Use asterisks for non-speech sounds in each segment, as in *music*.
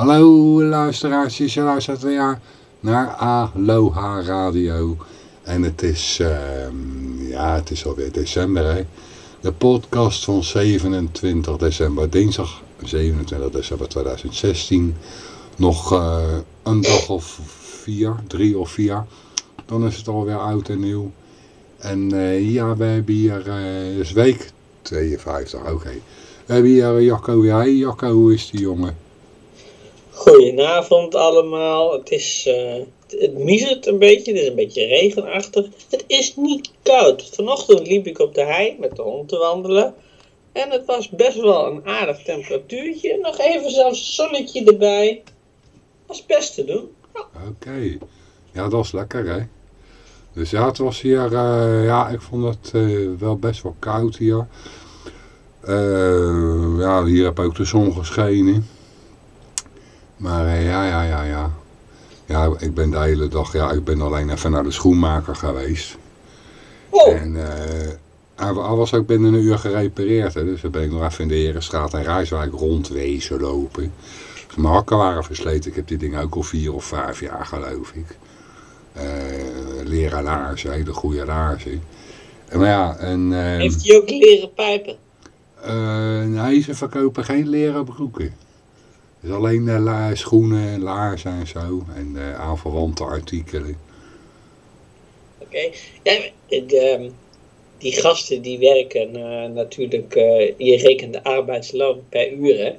Hallo luisteraars, je luistert weer naar Aloha Radio. En het is, uh, ja, het is alweer december hè. De podcast van 27 december, dinsdag 27 december 2016. Nog uh, een dag of vier, drie of vier. Dan is het alweer oud en nieuw. En uh, ja, we hebben hier, uh, is week 52, oké. Okay. We hebben hier Jacco weer. Jacco, hoe is die jongen? Goedenavond allemaal. Het is, uh, het miezert een beetje, het is een beetje regenachtig. Het is niet koud. Vanochtend liep ik op de hei met de hond te wandelen. En het was best wel een aardig temperatuurtje. Nog even zelfs zonnetje erbij. Was best te doen. Oké. Ja, dat was lekker hè. Dus ja, het was hier, uh, ja, ik vond het uh, wel best wel koud hier. Ja, hier heb ook de zon geschenen. Maar uh, ja, ja, ja, ja. Ja, ik ben de hele dag, ja, ik ben alleen even naar de schoenmaker geweest. Oh. En uh, hij was ook binnen een uur gerepareerd. Hè, dus dan ben ik nog even in de Herenstraat en Rijswijk rondwezen lopen. Dus mijn hakken waren versleten. Ik heb die ding ook al vier of vijf jaar, geloof ik. Uh, leren laarzen, hele goede laarzen. En, maar ja, en, uh, Heeft hij ook leren pijpen? Uh, nee, ze verkopen geen leren broeken. Dus alleen uh, la schoenen en laarzen en zo. En uh, aanverwante artikelen. Oké. Okay. De, die gasten die werken natuurlijk, je rekent de arbeidsloon per uur hè.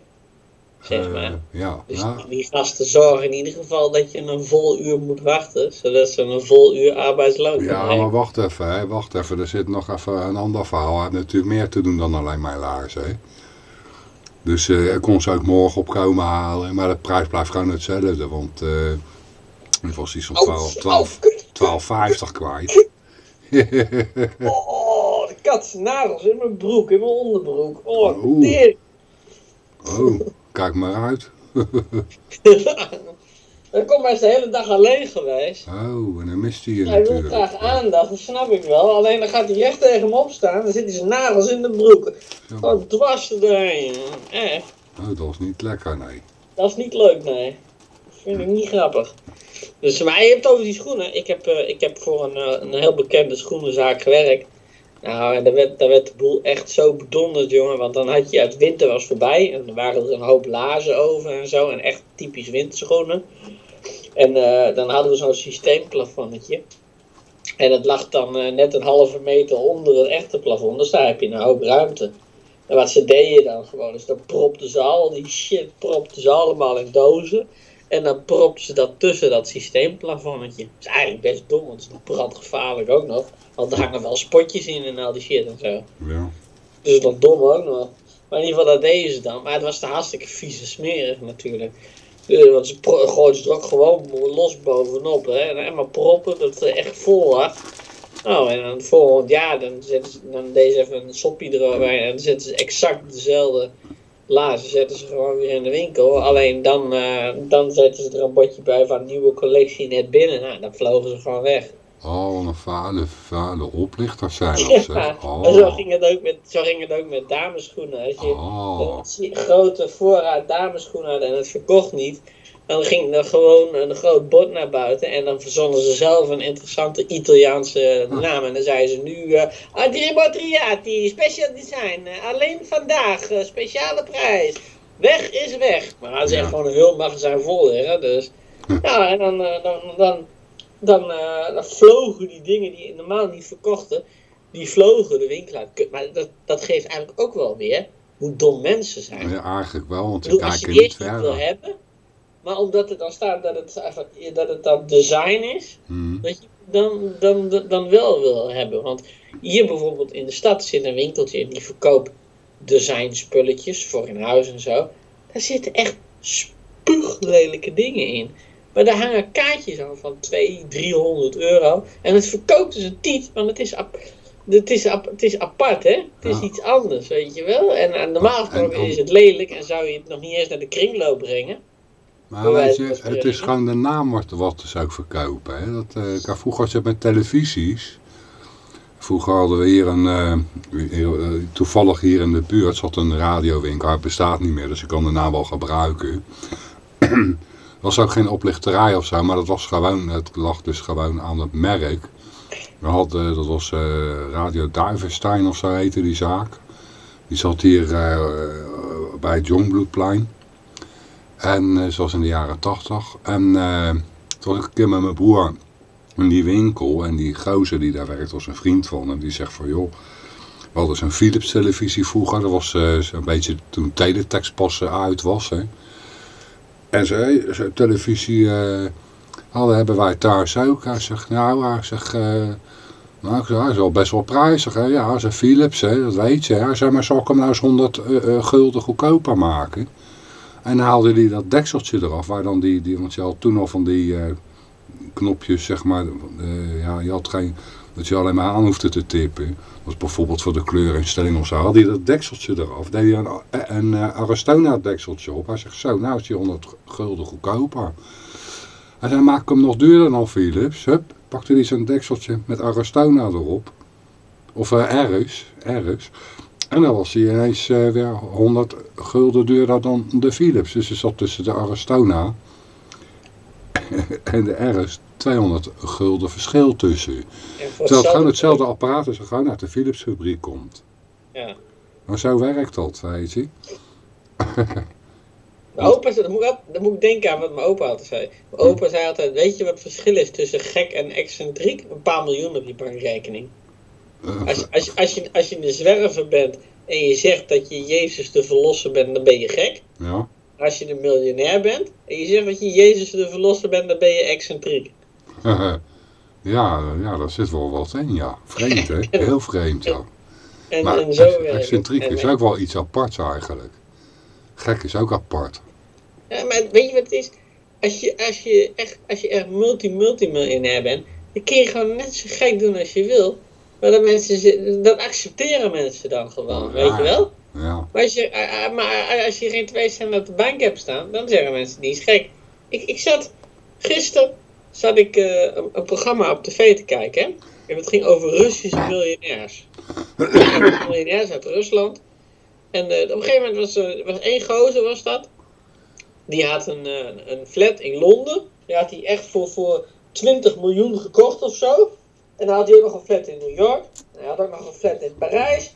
Zeg maar. ja, dus die, gasten zorgen in ieder geval dat je een vol uur moet wachten. Zodat ze een vol uur arbeidsloon Ja, maar wacht even, hè, wacht even. Er zit nog even een ander verhaal. Hij heeft natuurlijk meer te doen dan alleen mijn laarzen. Hè. Dus uh, ik kon ze ook morgen opkomen halen. Maar de prijs blijft gewoon hetzelfde. Want uh, ik was die zo'n 12, 12, 12,50 kwijt. *laughs* oh, de katsnagels in mijn broek, in mijn onderbroek. Oh, oh. oh kijk maar uit. *laughs* Dan kom hij de hele dag alleen geweest. Oh, en dan mist hij je hij wil graag aandacht, dat snap ik wel. Alleen dan gaat hij recht tegen hem opstaan. Dan zit hij zijn nagels in de broek. Oh, dwars erheen. Echt. Oh, dat was niet lekker, nee. Dat is niet leuk, nee. Dat vind ik niet grappig. Dus, maar je hebt over die schoenen. Ik heb, uh, ik heb voor een, uh, een heel bekende schoenenzaak gewerkt. Nou, en daar werd, daar werd de boel echt zo bedonderd, jongen. Want dan had je, het winter was voorbij. En er waren er een hoop lazen over en zo. En echt typisch winterschoenen. En uh, dan hadden we zo'n systeemplafonnetje. En dat lag dan uh, net een halve meter onder het echte plafond. Dus daar heb je een hoop ruimte. En wat ze deden dan gewoon, is dan propten ze al die shit, propten ze allemaal in dozen. En dan propten ze dat tussen dat systeemplafonnetje. Dat is eigenlijk best dom, want het is nog brandgevaarlijk ook nog. Want er hangen wel spotjes in en al die shit en zo. Ja. Dus dat dom ook nog. Maar in ieder geval, dat deden ze dan. Maar het was te hartstikke vieze smerig natuurlijk. Want ze gooiden ze er ook gewoon los bovenop. Hè? En helemaal proppen, dat het echt vol was. Nou, en dan volgend jaar, dan, zetten ze, dan deden ze even een soppie eroverheen. En dan zetten ze exact dezelfde lazen zetten ze gewoon weer in de winkel. Alleen dan, uh, dan zetten ze er een bordje bij van nieuwe collectie net binnen. Nou, dan vlogen ze gewoon weg. Oh, een vuile, vuile oplichters zijn dat, ja. Oh. en zo ging, het ook met, zo ging het ook met dameschoenen. Als je Oh. een grote voorraad dameschoenen had en het verkocht niet, dan ging er gewoon een groot bord naar buiten en dan verzonnen ze zelf een interessante Italiaanse naam. En dan zeiden ze nu, uh, Adribo Triati, special design, uh, alleen vandaag, uh, speciale prijs. Weg is weg. Maar dat is echt gewoon een heel magazijn vol liggen, dus... Ja, *laughs* en dan, eh, dan, dan, dan, eh, dan vlogen die dingen die normaal niet verkochten, die vlogen de winkel uit. Maar dat, dat geeft eigenlijk ook wel weer hoe dom mensen zijn. Ja, eigenlijk wel, want ze bedoel, als je kijken het niet wil hebben, maar omdat het dan staat dat het, dat het dan design is, Hmm. dat je dan, dan, dan, dan wel wil hebben. Want hier bijvoorbeeld in de stad zit een winkeltje en die verkoopt designspulletjes voor in huis en zo. Daar zitten echt spuuglelijke dingen in. Maar daar hangen kaartjes aan van 200, 300 euro. En het verkoopt ze niet, want het is, ap- het is, ap- het is apart, hè? Het is Ja. iets anders, weet je wel? En, en normaal En gesproken is het lelijk en zou je het nog niet eens naar de kringloop brengen. Maar weet je, het is gewoon de naam wat, wat ze ook verkopen. Hè? Dat, had vroeger had je met televisies. Vroeger hadden we hier een, eh, eh, toevallig hier in de buurt zat een radiowinkel. Hij bestaat niet meer, dus ik kan de naam wel gebruiken. *clears throat* was ook geen oplichterij of zo, maar dat was gewoon, het lag dus gewoon aan het merk. We hadden, dat was Radio Duivenstein of zo heette die zaak. Die zat hier bij het Jongbloedplein. En zoals in de jaren tachtig. En toen was ik een keer met mijn broer in die winkel. En die gozer die daar werkt was een vriend van hem. Die zegt van joh, we hadden zo'n Philips televisie vroeger. Dat was een beetje toen teletext pas uit was. Hè. En zo'n televisie uh, hadden, hebben wij thuis ook. Hij zegt nou, hij zegt... Uh, nou, hij is wel best wel prijzig, hè. Ja, ze Philips, hè, dat weet je. Hij zei, maar zal ik hem nou eens 100 uh, gulden goedkoper maken? En dan haalde hij dat dekseltje eraf, waar dan die, die want je had toen al van die knopjes, zeg maar, ja, je had geen, dat je alleen maar aan hoefde te tippen. Dat was bijvoorbeeld voor de kleurinstelling of zo. Had hij dat dekseltje eraf, deed hij een, een, een Aristona dekseltje op. Hij zegt zo, nou is die 100 gulden goedkoper. Hij zei, maak hem nog duurder dan Philips. Hup, pakte hij zo'n dekseltje met Aristona erop. Of uh. En dan was hij ineens uh, weer 100 gulden duurder dan de Philips. Dus er zat tussen de Aristona *laughs* en de Erus 200 gulden verschil tussen. Terwijl het gewoon hetzelfde apparaat is, gewoon uit de Philips fabriek komt. Ja. Maar zo werkt dat, weet je. *laughs* Mijn opa, dat moet, ik, dat moet ik denken aan wat mijn opa altijd zei. Mijn opa zei altijd, weet je wat het verschil is tussen gek en excentriek? Een paar miljoen op je bankrekening. Als, als, als, je, als je een zwerver bent en je zegt dat je Jezus de verlosser bent, dan ben je gek. Ja. Als je een miljonair bent en je zegt dat je Jezus de verlosser bent, dan ben je excentriek. *laughs* ja, ja, daar zit wel wat in, ja. Vreemd, hè? *laughs* Heel vreemd, ja. En, maar en zo excentriek is ook wel iets aparts eigenlijk. Gek is ook apart. Ja, maar weet je wat het is? Als je, als je echt, als je echt multi-multimiljonair bent, dan kun je gewoon net zo gek doen als je wil. Maar dat, mensen, dat accepteren mensen dan gewoon, Oh, weet ja. je wel? Ja. Maar als je, eh, eh, maar als je geen twee cent op de bank hebt staan, dan zeggen mensen, die is gek. Ik, ik zat, gisteren zat ik eh, een, programma op tv te kijken? En het ging over Russische miljonairs. *coughs* miljonairs uit Rusland. En eh, op een gegeven moment was er was één gozer, was dat. Die had een, eh, een flat in Londen. Die had hij echt voor, voor 20 miljoen gekocht of zo. En dan had hij ook nog een flat in New York. Hij had ook nog een flat in Parijs.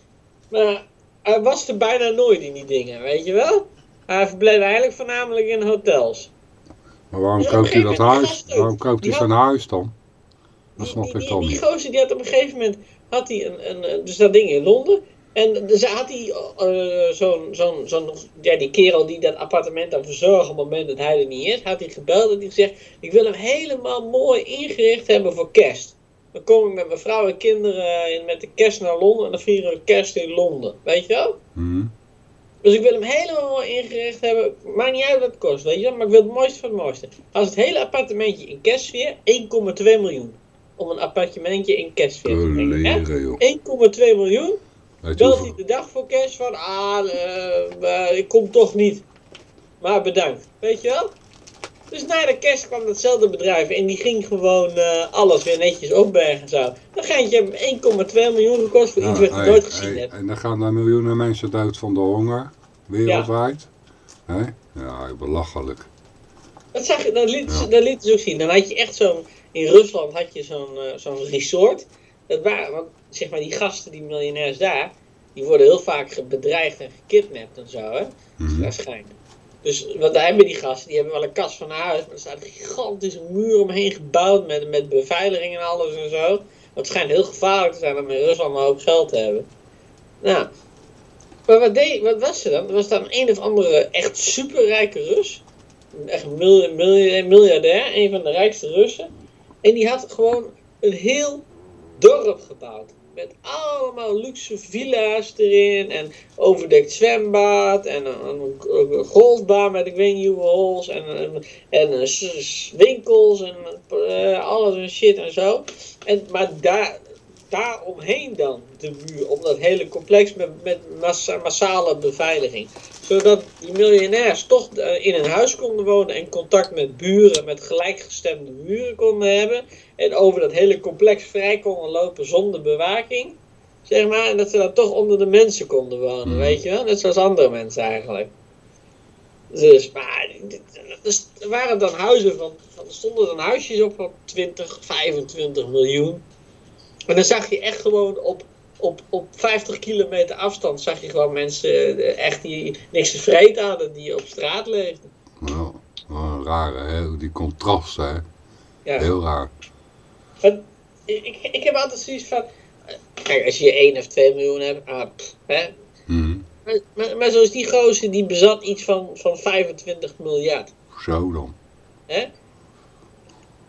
Maar hij was er bijna nooit in die dingen, weet je wel? Hij verbleef eigenlijk voornamelijk in hotels. Maar waarom Dus koopt hij dat huis? Waarom koopt hij zo'n huis dan? Dat snap die, ik die, dan die niet. gozer die had op een gegeven moment had hij een, een, dus dat ding in Londen. En dus had hij eh, zo'n, zo'n, zo'n, ja, die kerel die dat appartement dan verzorgt op het moment dat hij er niet is, had hij gebeld en die gezegd, ik wil hem helemaal mooi ingericht hebben voor kerst. Dan kom ik met mijn vrouw en kinderen in- met de kerst naar Londen en dan vieren we kerst in Londen. Weet je wel? Hm? Dus ik wil hem helemaal ingericht hebben. Maakt niet uit wat het kost, weet je wel. Maar ik wil het mooiste van het mooiste. Als het hele appartementje in kerstsfeer, 1,2 miljoen. Om een appartementje in kerstsfeer te brengen. hè? Leren, joh. 1,2 miljoen. Belt hij de dag voor kerst van, ah, ik kom toch niet. Maar bedankt. Weet je wel? Dus na de kerst kwam datzelfde bedrijf en die ging gewoon eh, alles weer netjes opbergen en zo. Dan gaat je 1,2 miljoen gekost voor iets wat je nooit gezien hebt. En dan gaan daar miljoenen mensen dood van de honger. Wereldwijd. Hè? Ja, belachelijk. Dat, zag je, dat, liet, Ja. dat liet ze ook zien. Dan had je echt zo'n. In Rusland had je zo'n eh, zo'n resort. Dat waren, want zeg maar, die gasten, die miljonairs daar. Die worden heel vaak bedreigd en gekidnapt en zo, hè? Mhm. Waarschijnlijk. Dus wat daar hebben die gasten, die hebben wel een kast van huis. Maar er staat een gigantische muur omheen gebouwd. Met, met beveiliging en alles en zo. Het schijnt heel gevaarlijk te zijn om in Rusland een hoop geld te hebben. Nou. Maar wat, wat was er dan? Er was dan een of andere echt superrijke Rus echt mil- mil- miljardair, een van de rijkste Russen. En die had gewoon een heel dorp gebouwd. Met allemaal luxe villa's erin. En overdekt zwembad. En een, een- golfbaan met ik weet niet holes. En, en, winkels. En eh, alles en shit en zo. En, maar daar, daaromheen dan de muur. Om dat hele complex met, met massa- massale beveiliging zodat die miljonairs toch eh, in een huis konden wonen en contact met buren, met gelijkgestemde buren konden hebben. En over dat hele complex vrij konden lopen zonder bewaking. Zeg maar, en dat ze dan toch onder de mensen konden wonen, Mhm. weet je wel? Net zoals andere mensen eigenlijk. Dus, maar, dus, er waren dan huizen van, van, er stonden dan huisjes op van 20, 25 miljoen. En dan zag je echt gewoon op, op, op 50 kilometer afstand, zag je gewoon mensen eh, echt die niks te vreten hadden, die op straat leefden. Nou, wel rare, hè? die contrasten, hè? Ja. Heel raar. Want, ik, ik heb altijd zoiets van, eh, kijk, als je 1 of 2 miljoen hebt, ah, pff, hè. Mhm. Maar, maar, maar zoals die gozer, die bezat iets van, van 25 miljard. Zo dan. Hè?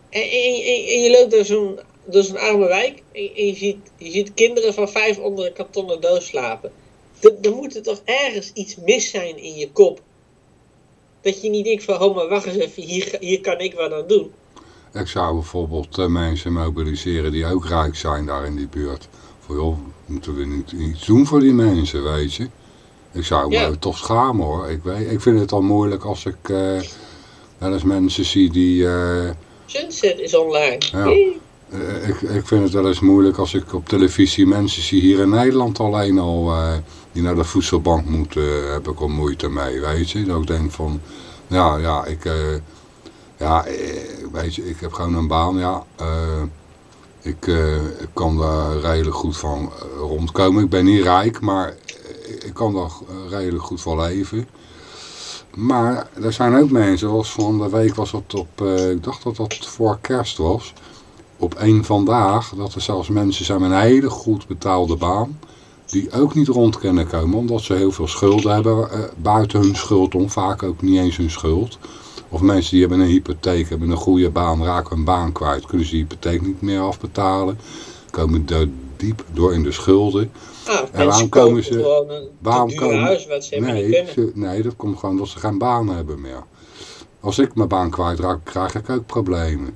En, en, en- en je loopt door zo'n door zo'n arme wijk en, en je, ziet, je ziet kinderen van vijf onder een kartonnen doos slapen. Dan, dan moet er toch ergens iets mis zijn in je kop. Dat je niet denkt van, oh maar wacht eens even, hier, hier kan ik wat aan doen. Ik zou bijvoorbeeld eh, mensen mobiliseren die ook rijk zijn daar in die buurt. Voor joh, moeten we niet iets doen voor die mensen, weet je? Ik zou Ja. me toch schamen hoor. Ik, weet, ik vind het al moeilijk als ik eh, wel eens mensen zie die... eh, Sunset is online. Ja. Hey. Eh, ik, ik vind het wel eens moeilijk als ik op televisie mensen zie hier in Nederland alleen al... eh, die naar de voedselbank moeten, heb ik al moeite mee, weet je? Dat ik denk van, ja, ja, ik... eh, ja, eh, weet je, ik heb gewoon een baan, ja. eh, ik, eh, kan daar redelijk goed van eh, rondkomen. Ik ben niet rijk, maar eh, ik kan daar eh, redelijk goed van leven. Maar er zijn ook mensen, zoals van de week was het op, eh, ik dacht dat dat voor kerst was. Op één vandaag, dat er zelfs mensen zijn met een hele goed betaalde baan. Die ook niet rond kunnen komen, omdat ze heel veel schulden hebben. eh, buiten hun schuld om, vaak ook niet eens hun schuld. Of mensen die hebben een hypotheek, hebben een goede baan, raken hun baan kwijt. Kunnen ze die hypotheek niet meer afbetalen. Komen er diep door in de schulden. Ah, waarom mensen komen ze- een waarom komen- huis wat ze Nee, kunnen. ze- nee, dat komt gewoon omdat ze geen baan hebben meer. Als ik mijn baan kwijtraak, krijg ik ook problemen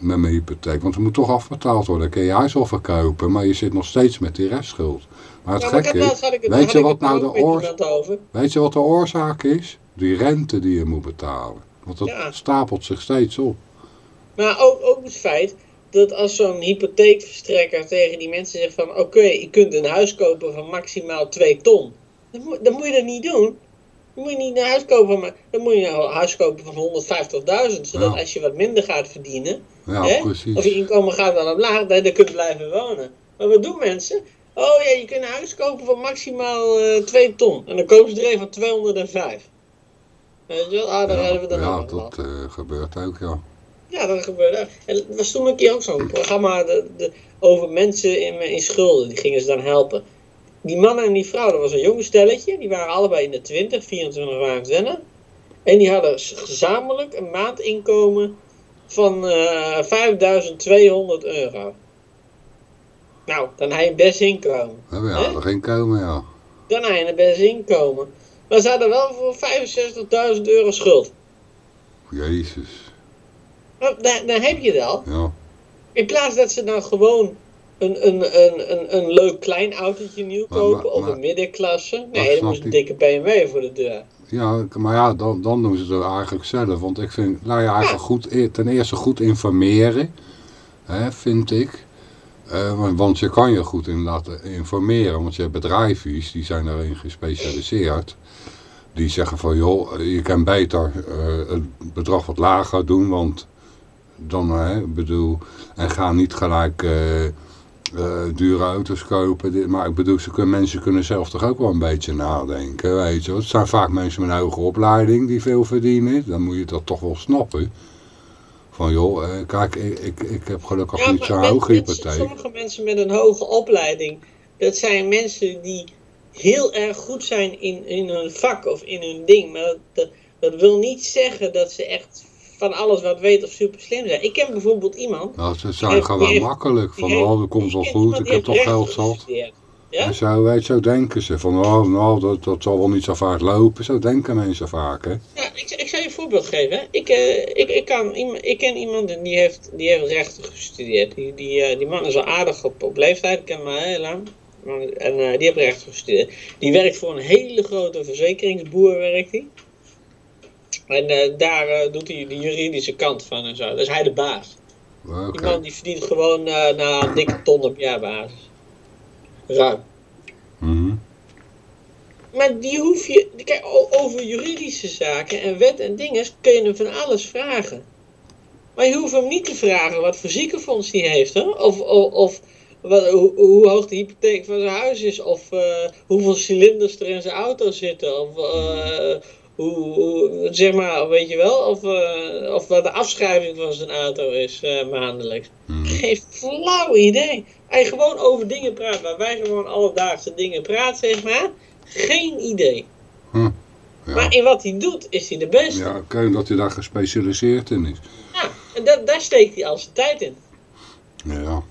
met mijn hypotheek. Want het moet toch afbetaald worden. Dan kun je huis wel verkopen, maar je zit nog steeds met die restschuld. Maar het Ja, maar gekke het, weet je wat nou de over. weet je wat de oorzaak is? Die rente die je moet betalen. Want dat Ja. stapelt zich steeds op. Maar ook, ook het feit dat als zo'n hypotheekverstrekker tegen die mensen zegt van oké, je kunt een huis kopen van maximaal 2 ton. Dan moet, dan moet je dat niet doen. Dan moet je niet een huis kopen van, dan moet je een huis kopen van 150.000. Zodat Ja. als je wat minder gaat verdienen, Ja, hè, precies. of je inkomen gaat dan omlaag, dat je kunt blijven wonen. Maar wat doen mensen? Oh ja, je kunt een huis kopen van maximaal eh 2 ton. En dan kopen ze er een van 205. Weet je wel? Ah, daar ja, hebben we dan ja, ook dat eh, gebeurt ook, ja. ja, dat gebeurde. En er was toen een keer ook zo'n programma de, de, over mensen in, in schulden. Die gingen ze dan helpen. Die man en die vrouw, dat was een jong stelletje. Die waren allebei in de 20, 24, 25. En die hadden gezamenlijk een maandinkomen van eh 5200 euro. Nou, dan heb je best inkomen. Ja, ja, Hè? er ging komen, ja. Dan heb je een best inkomen. Maar ze hadden wel voor 65.000 euro schuld. Jezus, Nou, dan, dan heb je al. ja. In plaats dat ze dan gewoon een, een, een, een, een leuk klein autootje nieuw kopen maar- of een middenklasse. Nee, dan moest een ik. dikke BMW voor de deur. Ja, maar ja, dan, dan doen ze het eigenlijk zelf. Want ik vind, nou ja, eigenlijk goed, e- ten eerste goed informeren, hè, vind ik. Eh, want, je kan je goed inderdaad informeren, want je hebt bedrijfjes, die zijn daarin gespecialiseerd. Die zeggen van, joh, je kan beter eh, het bedrag wat lager doen, want dan, hè, bedoel, en ga niet gelijk eh, eh, dure auto's kopen. Dit- Maar ik bedoel, ze kunnen, mensen kunnen zelf toch ook wel een beetje nadenken, weet je. Het zijn vaak mensen met een hoge opleiding die veel verdienen. Dan moet je dat toch wel snappen. Van joh, eh, kijk, ik, ik, ik heb gelukkig niet zo'n hoge hypotheek. sommige mensen met een hoge opleiding, dat zijn mensen die heel erg goed zijn in, in hun vak of in hun ding. Maar dat, dat, dat wil niet zeggen dat ze echt van alles wat weten of super slim zijn. Ik ken bijvoorbeeld iemand. Nou, ze zijn gewoon heeft- makkelijk. Van heeft- oh, dat komt wel goed, ik heb toch geld zat. Ja? En zo, weet zo denken ze. Van oh, nou, dat, dat zal wel niet zo vaak lopen. Zo denken mensen vaak, hè. Ja, ik, ik zal je een voorbeeld geven. hè. Ik, eh, ik, ik, kan, iemand- ik ken iemand en die heeft, die heeft rechten gestudeerd. Die, die, eh, die man is al aardig op, op leeftijd, ik ken hem al heel lang. En eh, die heeft rechten gestudeerd. Die werkt voor een hele grote verzekeringsboer, werkt hij. En eh, daar eh, doet hij de juridische kant van en zo. Dus hij de baas. Oké. Die man die verdient gewoon eh na een dikke ton op jaarbasis. Ruim. Mhm. maar die hoef je. Kijk, over juridische zaken en wet en dingen kun je hem van alles vragen. Maar je hoeft hem niet te vragen wat voor ziekenfonds hij heeft, hè? Of, of, of wat, hoe, hoe, hoog de hypotheek van zijn huis is, of uh, hoeveel cilinders er in zijn auto zitten, of uh, hoe, hoe, zeg maar, weet je wel, of, uh, of wat de afschrijving van zijn auto is maandelijks. Hmm. Geen flauw idee. Hij gewoon over dingen praat waar wij gewoon alledaagse dingen praten, zeg maar. Geen idee. Huh. Ja. Maar in wat hij doet, is hij de beste. Ja, oké, omdat hij daar gespecialiseerd in is. Ja, en dat, daar steekt hij al zijn tijd in. Ja.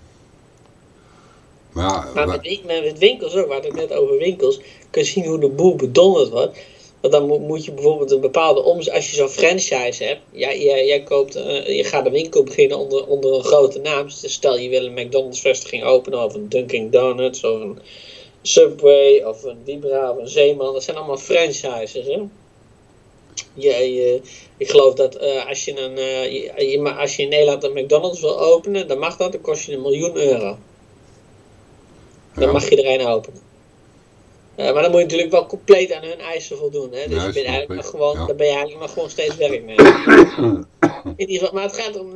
Maar ja, Maar wij- met, winkels ook, hadden het net over winkels, kun je zien hoe de boel bedonderd wordt. Want dan moet, moet je bijvoorbeeld een bepaalde omzet, als je zo'n franchise hebt, jij, jij koopt, eh, je gaat een winkel beginnen onder, onder een grote naam. Dus stel je wil een McDonald's vestiging openen, of een Dunkin' Donuts, of een Subway, of een Vibra, of een Zeeman. Dat zijn allemaal franchises, hè. Je, je, ik geloof dat eh, als, je een, eh, je, als je in Nederland een McDonald's wil openen, dan mag dat, dan kost je een miljoen euro. Dan Ja. mag je er een openen. Eh, maar dan moet je natuurlijk wel compleet aan hun eisen voldoen. Hè? Dus Ja, je bent snap eigenlijk ik. nog gewoon, Ja. dan ben je eigenlijk nog gewoon steeds werknemer. *coughs* In ieder geval, maar het gaat om.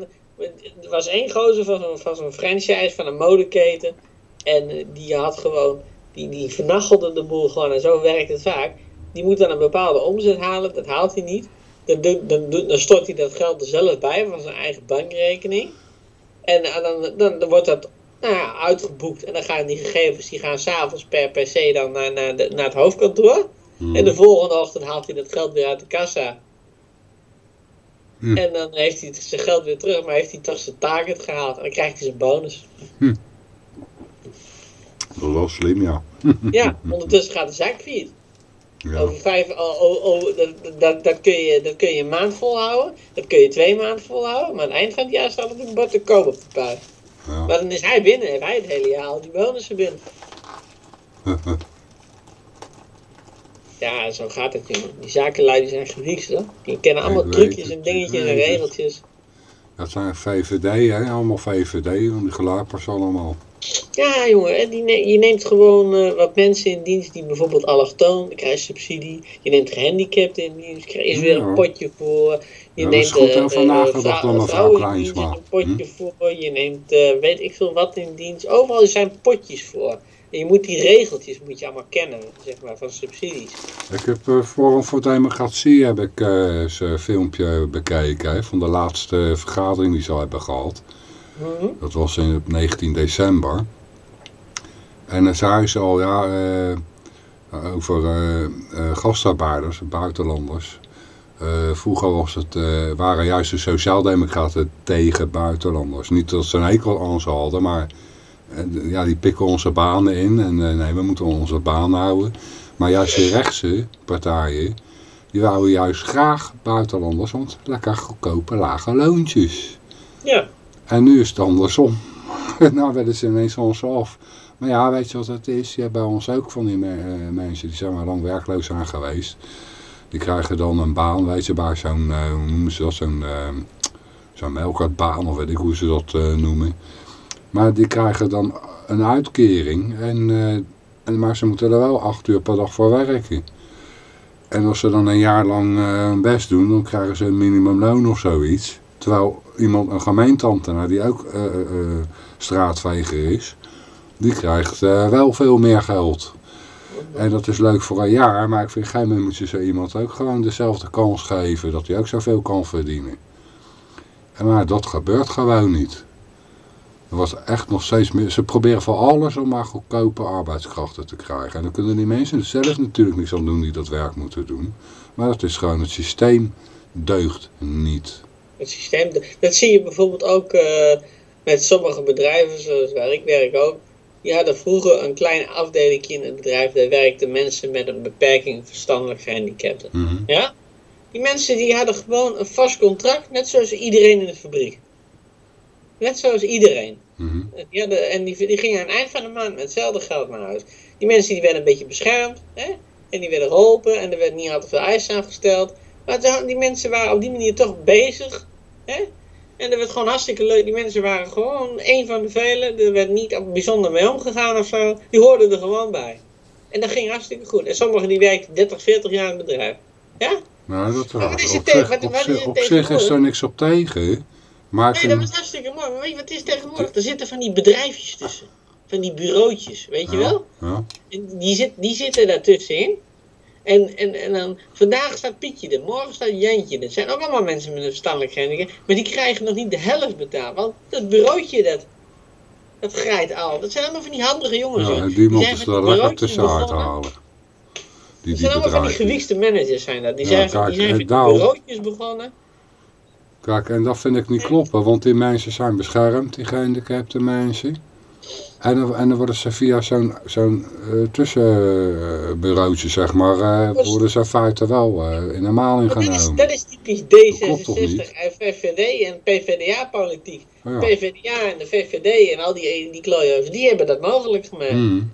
Er was één gozer van zo'n, van zo'n franchise, van een modeketen. En die had gewoon. Die, die vernachelde de boel gewoon en zo werkt het vaak. Die moet dan een bepaalde omzet halen, dat haalt hij niet. Dan, stort hij dat geld er zelf bij van zijn eigen bankrekening. En dan, dan, dan wordt dat nou ja, uitgeboekt. En dan gaan die gegevens die gaan s'avonds per PC dan naar, naar, de, naar het hoofdkantoor. Hmm. En de volgende ochtend haalt hij dat geld weer uit de kassa. Hm. En dan heeft hij zijn geld weer terug, maar heeft hij toch zijn target gehaald. En dan krijgt hij zijn bonus. Dat is wel slim, ja. *laughs* Ja, ondertussen gaat de zaak failliet. ja. Over vijf, oh, oh, oh, dat, dat, dat, kun je, dat kun je een maand volhouden. Dat kun je twee maanden volhouden. Maar aan het eind van het jaar staat het een bord te koop op de pui. Ja. Maar dan is hij binnen, heeft hij het hele jaar al die bonussen binnen. *laughs* Ja, zo gaat het, jongen. Die zakenlui die zijn gewiekst, hoor. Die kennen allemaal trucjes en dingetjes en regeltjes. Dat zijn VVD, hè? Allemaal VVD, want die gelapers allemaal. Ja, jongen, je neemt gewoon eh, wat mensen in dienst die bijvoorbeeld allochtoon, dan krijg je subsidie. Je neemt gehandicapten in dienst, krijg je weer een potje voor. Je neemt is vrouwen in dienst, een potje voor. Je neemt eh, weet ik veel wat in dienst. Overal zijn potjes voor. En je moet die regeltjes moet je allemaal kennen, zeg maar, van subsidies. Ik heb eh, Forum voor Democratie heb ik eens een filmpje bekeken hè, van de laatste vergadering die ze al hebben gehad. Dat was in, op 19 december. En dan zei ze al, ja, eh, over eh, eh, gastarbeiders, buitenlanders. Vroeger was het, waren juist de sociaaldemocraten tegen buitenlanders. Niet dat ze een hekel aan ze hadden, maar ja, die pikken onze banen in. En nee, we moeten onze baan houden. Maar juist de rechtse partijen, die wouden juist graag buitenlanders, want lekker goedkope, lage loontjes. Ja, En nu is het andersom. *laughs* nou werden ze ineens ons af. Maar ja, weet je wat het is? Je hebt bij ons ook van die eh, mensen die zijn maar lang werkloos zijn geweest. Die krijgen dan een baan, weet je, bij zo'n, eh, hoe noemen ze dat, zo'n eh, zo'n melkartbaan of weet ik hoe ze dat eh, noemen. Maar die krijgen dan een uitkering, en, eh, en, maar ze moeten er wel acht uur per dag voor werken. En als ze dan een jaar lang eh, hun best doen, dan krijgen ze een minimumloon of zoiets. Terwijl iemand, een gemeenteambtenaar die ook eh, straatveger is, die krijgt wel veel meer geld. En dat is leuk voor een jaar, maar ik vind geen moment moet je zo iemand ook gewoon dezelfde kans geven, dat hij ook zoveel kan verdienen. En maar dat gebeurt gewoon niet. Er wordt echt nog steeds meer, ze proberen voor alles om maar goedkope arbeidskrachten te krijgen. En dan kunnen die mensen zelf natuurlijk niks aan doen die dat werk moeten doen. Maar dat is gewoon, het systeem deugt niet. Het systeem. Dat zie je bijvoorbeeld ook eh, met sommige bedrijven, zoals waar ik werk ook. Die hadden vroeger een klein afdeling in het bedrijf, daar werkten mensen met een beperking verstandelijk gehandicapten. Mhm. Ja? Die mensen die hadden gewoon een vast contract, net zoals iedereen in de fabriek. Net zoals iedereen. Mhm. Die hadden, en die, die gingen aan het eind van de maand met hetzelfde geld naar huis. Die mensen die werden een beetje beschermd. Hè? En die werden geholpen. En er werd niet al te veel eisen aangesteld. Maar ze- die mensen waren op die manier toch bezig. Hè? En er werd gewoon hartstikke leuk. Die mensen waren gewoon een van de velen. Er werd niet bijzonder mee omgegaan of zo. Die hoorden er gewoon bij. En dat ging hartstikke goed. En sommigen die werkten 30, 40 jaar in het bedrijf. Ja? Nou, dat is op, er zich, tegen- wat- op, zich, er op zich is er niks op tegen. Maar Nee, dat was hartstikke mooi. Maar weet je wat is tegenwoordig? Er zitten van die bedrijfjes tussen. Van die bureautjes, weet je ja, wel? Ja, En die, zit, die zitten daartussenin. En, en, en dan, vandaag staat Pietje er, morgen staat Jantje er. Het zijn ook allemaal mensen met een verstandelijk handicap. Maar die krijgen nog niet de helft betaald. Want dat bureautje, dat, dat grijpt al. Dat zijn allemaal van die handige jongens. ja, die moeten ze er lekker tussenuit halen. Die, Dat zijn allemaal van die gewiekste managers zijn dat. Die Ja, zijn, van- kijk, die zijn daarom- bureautjes begonnen. Kijk, en dat vind ik niet kloppen, want die mensen zijn beschermd, die gehandicapte mensen. En dan, en dan worden ze via zo'n zo'n eh, tussenbureautje, zeg maar, eh, worden ze in feite wel eh, in de maling Maar dat, is, dat is typisch klopt toch D66 niet? en VVD en PVDA-politiek. Ja. PVDA en de VVD en al die, die klooien, die hebben dat mogelijk gemaakt. Hmm.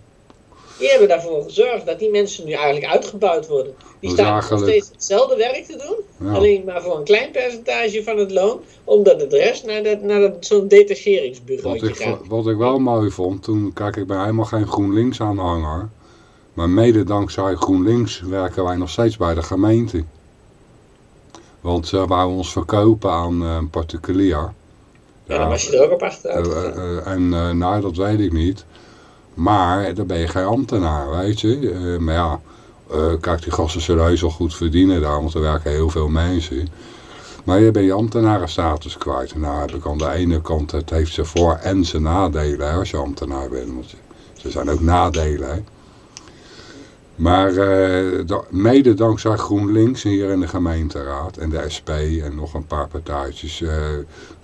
Die hebben daarvoor gezorgd dat die mensen nu eigenlijk uitgebuit worden. Die staan nog steeds hetzelfde werk te doen, Ja. alleen maar voor een klein percentage van het loon, omdat het rest naar, dat, naar dat, zo'n Wat detacheringsbureautje ik, gaat. wat ik wel mooi vond, toen, kijk ik ben helemaal geen GroenLinks aanhanger. Maar mede dankzij GroenLinks werken wij nog steeds bij de gemeente. Want ze wouden ons verkopen aan eh, een particulier. Ja, dan was je er ook op achteruit Eh, eh, en nou, dat weet ik niet. Maar dan ben je geen ambtenaar, weet je. Maar ja, eh, kijk, die gasten zullen heus wel goed verdienen daar, want er werken heel veel mensen. Maar je bent je ambtenarenstatus kwijt. Nou heb ik aan de ene kant, het heeft zijn voor- en zijn nadelen als je ambtenaar bent. Want zijn ook nadelen. Maar eh, mede dankzij GroenLinks hier in de gemeenteraad en de SP en nog een paar partijtjes... eh,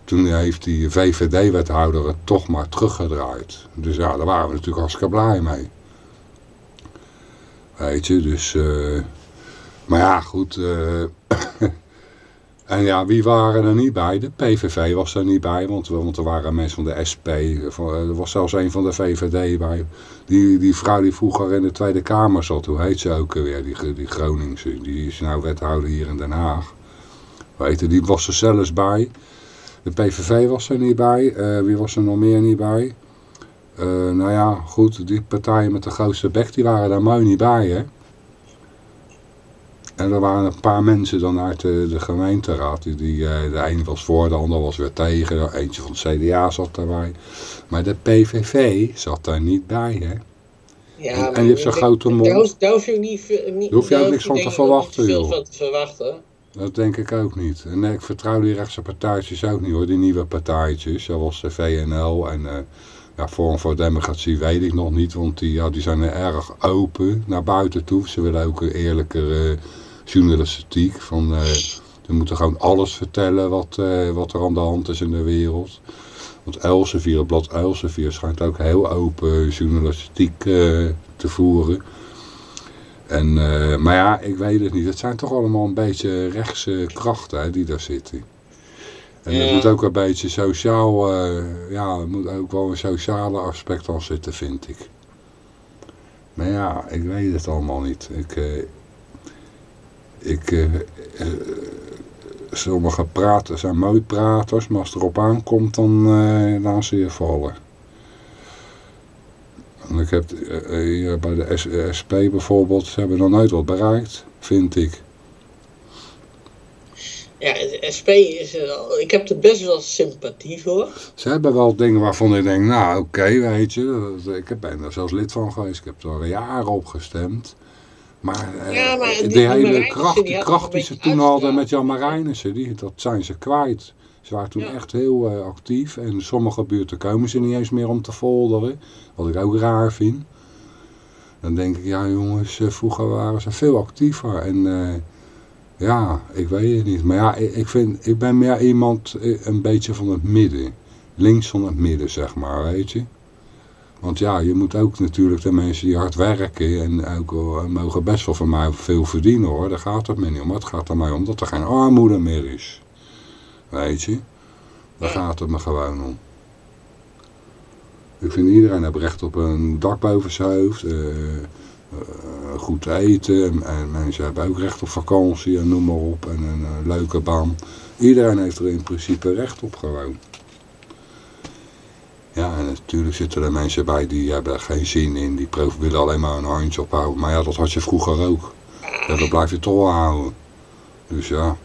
toen heeft die VVD-wethouder het toch maar teruggedraaid. Dus ja, daar waren we natuurlijk hartstikke blij mee. Weet je, dus... eh, maar ja, goed. eh, *coughs* en ja, wie waren er niet bij? De PVV was er niet bij, want, want er waren mensen van de SP. Eh, er was zelfs een van de VVD bij. Die, die vrouw die vroeger in de Tweede Kamer zat, hoe heet ze ook weer? Die, die Groningse. Die is nou wethouder hier in Den Haag. Weet je, die was er zelfs bij. De PVV was er niet bij. Wie was er nog meer niet bij? Eh, nou ja, goed, die partijen met de grootste bek, die waren daar mooi niet bij, hè. En er waren een paar mensen dan uit de, de gemeenteraad. Die, die, eh, de een was voor, de ander was weer tegen. Eentje van het CDA zat daarbij. Maar de PVV zat daar niet bij, hè. Ja, en- je hebt zo'n daar- grote mond. Daar, hoef- daar hoef je ook niet, niet hoef je ook daar niks van te verwachten, niet veel joh. van te verwachten. Dat denk ik ook niet. En nee, ik vertrouw die rechtse partijtjes ook niet hoor, die nieuwe partijtjes, zoals de VNL en eh ja, Forum voor Democratie weet ik nog niet, want die, ja, die zijn erg open naar buiten toe. Ze willen ook een eerlijke journalistiek, van, eh ze moeten gewoon alles vertellen wat, eh, wat er aan de hand is in de wereld. Want Elsevier, het blad Elsevier schijnt ook heel open journalistiek eh, te voeren. En, eh, maar ja, ik weet het niet. Het zijn toch allemaal een beetje rechtse krachten die daar zitten. En er Ja. moet ook een beetje sociaal, eh, ja, er moet ook wel een sociale aspect aan zitten, vind ik. Maar ja, ik weet het allemaal niet. Ik, eh, ik, eh, sommige praters zijn mooi praters, maar als het erop aankomt, dan eh laten ze je vallen. En ik heb hier bij de SP bijvoorbeeld, ze hebben nog nooit wat bereikt, vind ik. De SP is... ik heb er best wel sympathie voor. Ze hebben wel dingen waarvan ik denk, nou oké, weet je, ik ben er zelfs lid van geweest, ik heb er al jaren op gestemd. Maar, eh, Ja, maar die- die, die hele Marijnissen, kracht, die kracht die ze toen hadden met Jan Marijnissen, die, dat zijn ze kwijt. Ze waren toen Ja. echt heel eh, actief en in sommige buurten komen ze niet eens meer om te folderen, wat ik ook raar vind. Dan denk ik, ja jongens, eh, vroeger waren ze veel actiever en ja, ik weet het niet. Maar ja, ik, vind, ik ben meer iemand eh, een beetje van het midden. Links van het midden, zeg maar, weet je. Want ja, je moet ook natuurlijk de mensen die hard werken en ook eh, mogen best wel van mij veel verdienen hoor. Daar gaat het me niet om. Het gaat er mij om dat er geen armoede meer is. Weet je. Daar gaat het me gewoon om. Ik vind iedereen heeft recht op een dak boven zijn hoofd. eh, goed eten. En, en mensen hebben ook recht op vakantie en noem maar op. En een eh, leuke baan. Iedereen heeft er in principe recht op gewoon. Ja, en natuurlijk zitten er mensen bij die hebben er geen zin in. Die willen alleen maar een handje ophouden. Maar ja, dat had je vroeger ook. Ja, dat blijf je toch houden. Dus ja.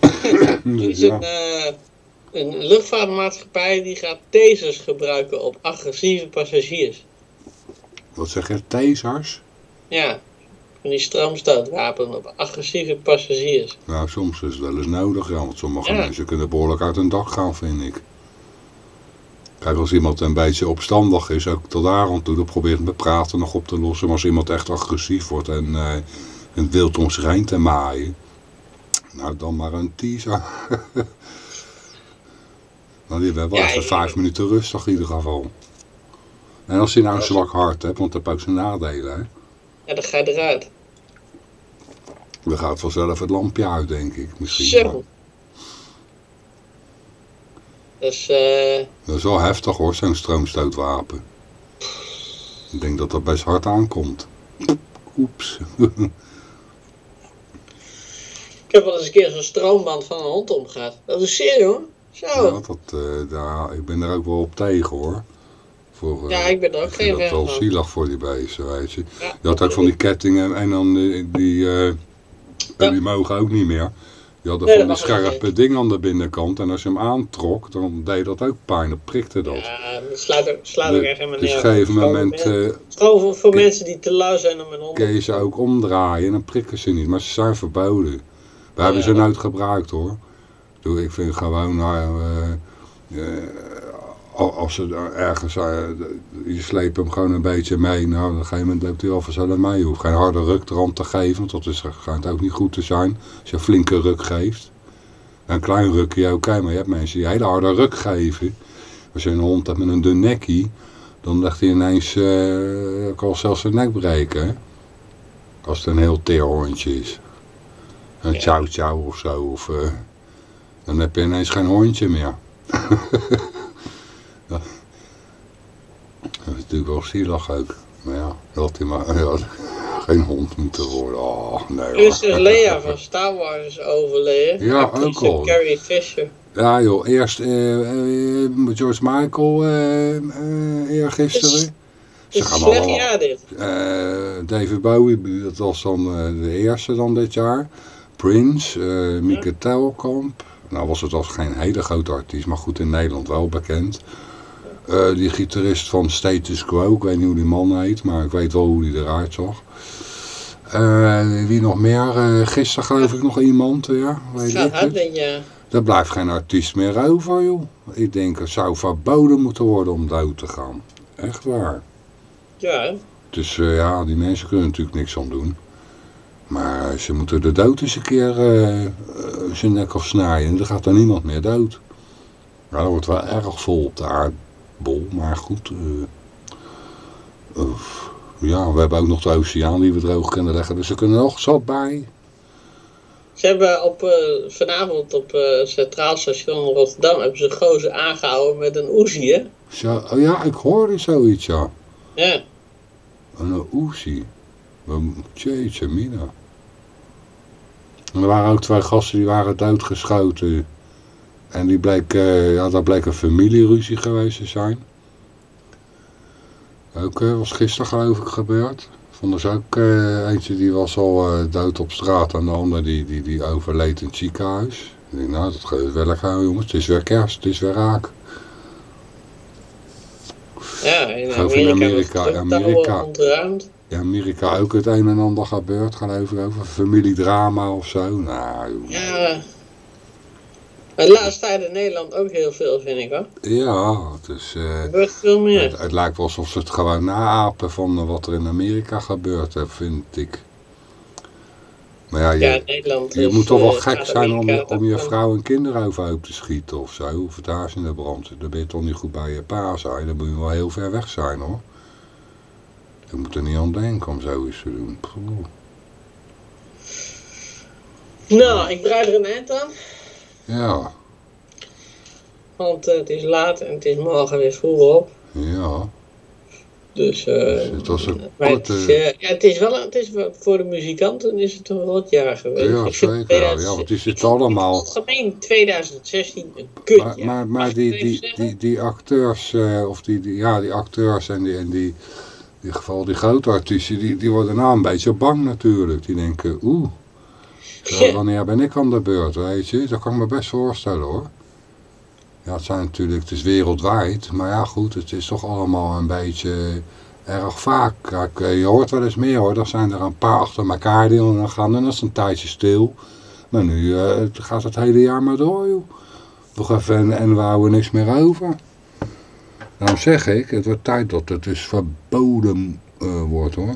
*coughs* Er is een, eh, een luchtvaartmaatschappij die gaat tasers gebruiken op agressieve passagiers. Wat zeg je? Tasers? Ja, van die stroomstootwapen op agressieve passagiers. Nou, soms is het wel eens nodig, ja, want sommige Ja. mensen kunnen behoorlijk uit hun dak gaan, vind ik. Kijk, als iemand een beetje opstandig is, ook tot daar aan toe, dan probeert het met praten nog op te lossen. Maar als iemand echt agressief wordt en eh het wild om zich heen te maaien, nou dan maar een teaser. *laughs* nou, die hebben wel Ja, even ik- vijf minuten rustig in ieder geval. En als je nou een zwak hart hebt, want dat heeft ook zijn nadelen, hè. Ja, dan ga je eruit. Dan gaat vanzelf het lampje uit, denk ik. Misschien. Zo. Dus, eh, Dat is wel heftig hoor, zo'n stroomstootwapen. Ik denk dat dat best hard aankomt. Oeps. *laughs* ik heb wel eens een keer zo'n stroomband van een hond omgehad. Dat is serieus hoor. Zo. Ja, dat, eh, daar, ik ben er ook wel op tegen hoor. Voor, eh, Ja, ik ben er ook geen dat fan wel van. zielig voor die beesten, weet je. Ja, Je had ook van die kettingen en dan die, die, eh, die mogen ook niet meer. Je had er Nee, van die scherpe dingen aan de binnenkant en als je hem aantrok, dan deed dat ook pijn, dan prikte dat. Ja, dat slaat ook, slaat ook echt helemaal dus op een gegeven moment Gewoon voor, voor mensen die te lui zijn om een hond kun je ze ook omdraaien en dan prikken ze niet. Maar ze zijn verboden. We hebben ze nooit gebruikt hoor. Ik vind gewoon, eh, al- als ze ergens, eh, je sleept hem gewoon een beetje mee. Nou, op een gegeven moment loopt hij wel vanzelf mee. Je hoeft geen harde ruk eraan te geven, want dat is, schijnt ook niet goed te zijn. Als je een flinke ruk geeft. Een klein rukje, oké, maar je hebt mensen die hele harde ruk geven. Als je een hond hebt met een dun nekkie, dan legt hij ineens, eh kan zelfs zijn nek breken. hè. Als het een heel teer hondje is. Een Ja. chow chow of zo. Of, eh, dan heb je ineens geen hondje meer. *laughs* Ja. Dat is natuurlijk wel zielig ook. Maar ja, dat hij maar *laughs* ja, geen hond moeten worden. Oh, nee hoor. Leia van Star Wars is overleden. Ja, ook al. Carrie Fisher. Ja joh, eerst eh, George Michael eh eergisteren. Ze is gaan slecht allemaal- jaar dit. David Bowie, dat was dan de eerste dan dit jaar. Prince, eh Mieke Telkamp. Nou was het als geen hele grote artiest, maar goed in Nederland wel bekend. Eh, die gitarist van Status Quo, ik weet niet hoe die man heet, maar ik weet wel hoe die eruit zag. Eh, wie nog meer? Eh, gisteren geloof ik nog iemand weer. Weet jaar. Er blijft geen artiest meer over, joh. Ik denk het zou verboden moeten worden om dood te gaan. Echt waar. Ja? Dus ja, die mensen kunnen natuurlijk niks aan doen. Maar ze moeten de dood eens een keer zijn nek afsnijden. Dan gaat er niemand meer dood. Ja, dat wordt wel erg vol op de aardbol. Maar goed. eh, eh, ja, we hebben ook nog de oceaan die we droog kunnen leggen. Dus er kunnen nog zat bij. Ze hebben op, eh, vanavond op Centraal Station Rotterdam hebben ze een gozer aangehouden met een Uzi, hè? Zo, oh ja, ik hoorde zoiets, ja. Ja. Een Uzi. Jeetje, mina. En er waren ook twee gasten die waren doodgeschoten. En die bleek, eh, ja, dat bleek een familieruzie geweest te zijn. Ook eh, was gisteren geloof ik gebeurd. Vonden ze ook eh, eentje die was al dood op straat en de ander die, die, die overleed in het ziekenhuis. Ik denk, nou, dat gaat wel lekker jongens. Het is weer kerst, het is weer raak. Ja, in geloof in Amerika, Amerika, Amerika. In Amerika ook het een en ander gebeurd, geloof ik, over familiedrama of zo. Nou. Ja. Maar de laatste tijd in Nederland ook heel veel, vind ik hoor. ja, het is... eh, veel meer. het, het lijkt wel alsof ze het gewoon naapen van eh, wat er in Amerika gebeurt, hè, vind ik. Maar ja, je, Ja, je is, moet toch wel eh, gek zijn om, om je vrouw en kinderen overhoop te schieten of zo. Of het huis in de brand. Dan ben je toch niet goed bij je pa zijn. Dan moet je wel heel ver weg zijn hoor. Je moet er niet aan denken om zoiets te doen. Nou, ik draai er een eind aan. Ja, Want eh, het is laat en het is morgen weer vroeg op. ja. Dus, uh, dus het was een korte... het, is, uh, ja, het is wel, het is, voor de muzikanten is het een rot jaar geweest. Ja, zeker. 2000 Ja, want ik zit vind allemaal- het algemeen 2016 een kutjaar. Maar, maar, die, het die, die, die acteurs, eh, of die, die, ja, die acteurs en die, en die, in ieder geval die grote artiesten, die, die worden nou een beetje bang natuurlijk. Die denken, oeh, ja, *laughs* wanneer ben ik aan de beurt, weet je? Dat kan ik me best voorstellen hoor. Ja, het zijn natuurlijk, het is wereldwijd, maar ja goed, het is toch allemaal een beetje erg vaak. Kijk, eh, je hoort wel eens meer hoor, er zijn er een paar achter elkaar die dan gaan en dat is een tijdje stil. Maar nu eh, gaat het hele jaar maar door joh. Nog even en, en we houden niks meer over. Daarom zeg ik, het wordt tijd dat het dus verboden eh, wordt hoor.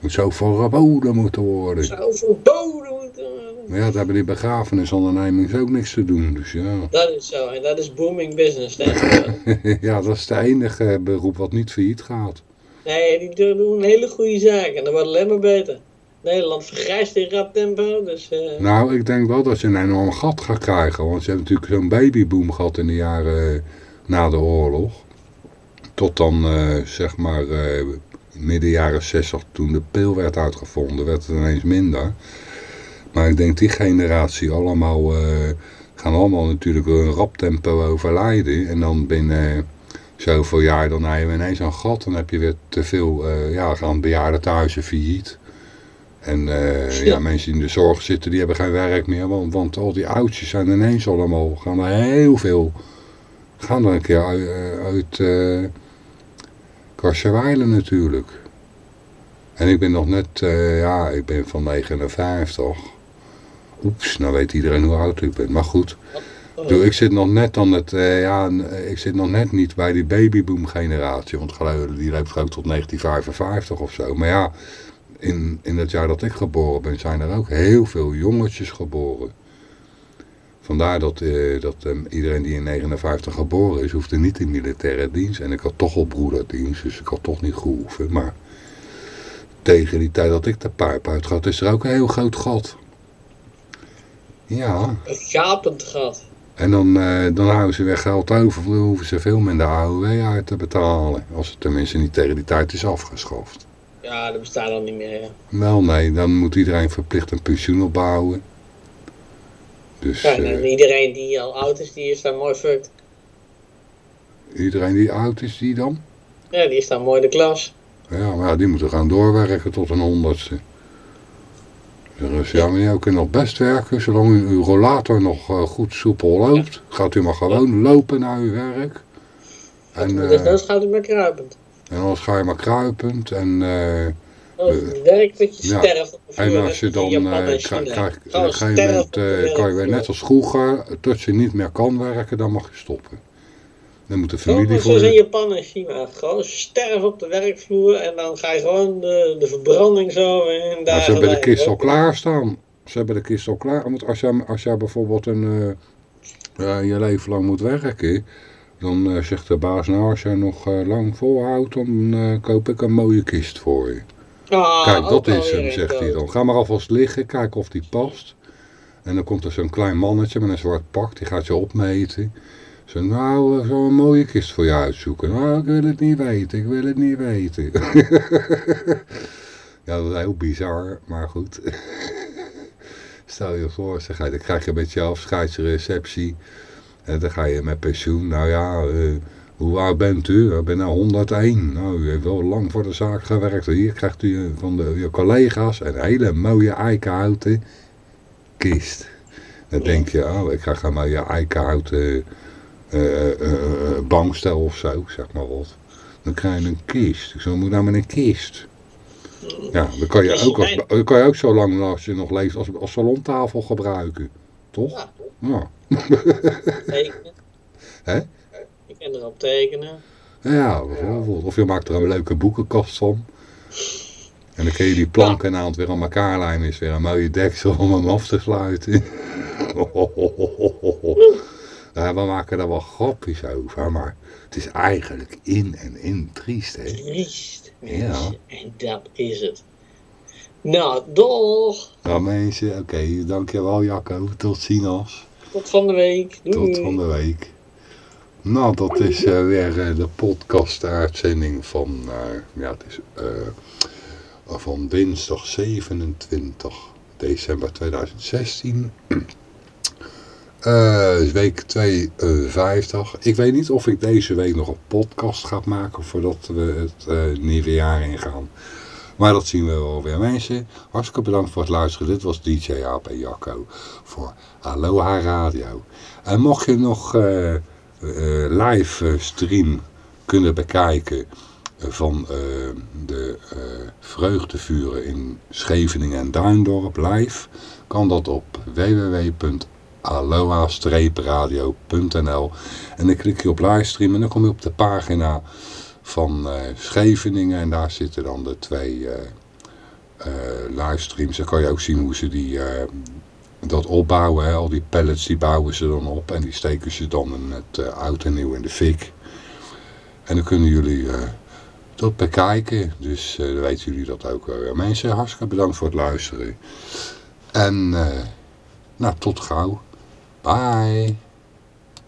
Het zou verboden moeten worden. zou verboden moeten worden. Maar ja, dat hebben die begrafenisondernemingen ook niks te doen. Dus ja. *laughs* Dat is zo, en dat is booming business. ja, dat is de enige beroep wat niet failliet gaat. nee, die doen een hele goede zaak en dat wordt alleen maar beter. Nederland vergrijst in rap tempo, dus... eh, Nou, ik denk wel dat je een enorm gat gaat krijgen. Want je hebt natuurlijk zo'n babyboom gehad in de jaren eh, na de oorlog. Tot dan, eh, zeg maar, midden jaren 60, toen de pil werd uitgevonden, werd het ineens minder. Maar ik denk die generatie allemaal, eh, gaan allemaal natuurlijk een rap tempo overlijden. En dan binnen zoveel jaar, dan heb je ineens een gat. Dan heb je weer te veel, eh, ja, gaan bejaardentehuizen failliet. En eh, ja, mensen die in de zorg zitten, die hebben geen werk meer. Want, want al die oudjes zijn ineens allemaal, gaan er heel veel, gaan er een keer uit, uit Karseweilen natuurlijk. En ik ben nog net, eh, ja, ik ben van 59. Oeps, nou weet iedereen hoe oud ik ben. Maar goed, Doe, ik zit nog net aan het, eh, ja, ik zit nog net niet bij die babyboom generatie. Want die loopt geloof tot 1955 of zo. Maar ja, in, in het jaar dat ik geboren ben, zijn er ook heel veel jongetjes geboren. Vandaar dat, eh, dat eh, iedereen die in 59 geboren is, hoefde niet in militaire dienst. En ik had toch al broederdienst, dus ik had toch niet gehoeven. Maar tegen die tijd dat ik de pijp uit had, is er ook een heel groot gat. Ja, Een gapend gat. en dan, eh, dan houden ze weer geld over, dan hoeven ze veel minder AOW uit te betalen. Als het tenminste niet tegen die tijd is afgeschaft. Ja, dat bestaat al niet meer. Wel nee, dan moet iedereen verplicht een pensioen opbouwen. Dus Ja, eh, en iedereen die al oud is, die is daar mooi fucked. iedereen die oud is, die dan? Ja, die is daar mooi de klas. Ja, maar ja, die moeten gaan doorwerken tot een honderdste. Dus ja, meneer, u kunt nog best werken, zolang u, uw rollator nog eh, goed soepel loopt. Gaat u maar gewoon lopen naar uw werk. En, dus eh, dan gaat het maar kruipend. en anders ga je maar kruipend en... eh, het werkt dat je ja. sterft. En als je dan eh, en krijg, China. krijg, op Gewoon een gegeven sterven moment op de eh, kan je weer net als vroeger, tot je niet meer kan werken, dan mag je stoppen. Dan moet de Gewoon familie voor zoals in. Japan en China. Gewoon sterven op de werkvloer en dan ga je gewoon de, de verbranding zo en Ja, ze hebben de kist al klaarstaan. Ze hebben de kist al klaar. Want als jij, als jij bijvoorbeeld een, eh, eh, je leven lang moet werken, dan eh, zegt de baas, nou als jij nog eh, lang volhoudt, dan eh, koop ik een mooie kist voor je. Ah, Kijk, dat is hem, zegt hij dan. Ga maar alvast liggen, kijk of die past. En dan komt er zo'n klein mannetje met een zwart pak, die gaat je opmeten. Zo, nou, ik zal een mooie kist voor je uitzoeken. Nou, ik wil het niet weten, ik wil het niet weten. *laughs* ja, dat is heel bizar, maar goed. *laughs* Stel je voor, zeg, dan krijg je een beetje afscheidsreceptie. En dan ga je met pensioen. Nou ja, eh, hoe oud bent u? Ik ben nou 101. Nou, u heeft wel lang voor de zaak gewerkt. Hier krijgt u van de, uw collega's een hele mooie eikenhouten kist. Dan denk je, oh, ik krijg een mooie eikenhouten eh, eh, eh, bankstel of zo, zeg maar wat. Dan krijg je een kist. Ik zo moet nou met een kist. Ja, dan kan je ook, als, dan kan je ook zo lang als je nog leeft als, als salontafel gebruiken. Toch? Ja, Ja. *laughs* Hè? Kan erop tekenen. Ja, bijvoorbeeld. Of je maakt er een leuke boekenkast van. En dan kun je die planken aan het weer aan elkaar lijmen. Is weer een mooie deksel om hem af te sluiten. *laughs* Ja, we maken daar wel grapjes over, maar het is eigenlijk in en in triest, hè? Triest. Ja. En dat is het. Nou, doeg. Nou mensen, oké, dankjewel Jacco. Tot ziens. Tot van de week. Doei. Tot van de week. Nou, dat is uh, weer uh, de podcast-uitzending van, uh, ja, het is van dinsdag 27 december 2016. *clears throat* week 52. Ik weet niet of ik deze week nog een podcast ga maken voordat we het nieuwe jaar ingaan. Maar dat zien we wel weer. Mensen, hartstikke bedankt voor het luisteren. Dit was DJ AP Jacco voor Aloha Radio. En mocht je nog live stream kunnen bekijken van uh, de vreugdevuren in Scheveningen en Duindorp live, kan dat op www.aloha-radio.nl en dan klik je op livestream en dan kom je op de pagina van Scheveningen. En daar zitten dan de twee livestreams. Dan kan je ook zien hoe ze die, dat opbouwen. Hè. Al die pallets die bouwen ze dan op. En die steken ze dan in het oud en nieuw in de fik. En dan kunnen jullie dat bekijken. Dus dan weten jullie dat ook wel. Mensen, hartstikke bedankt voor het luisteren. En nou, tot gauw. Bye.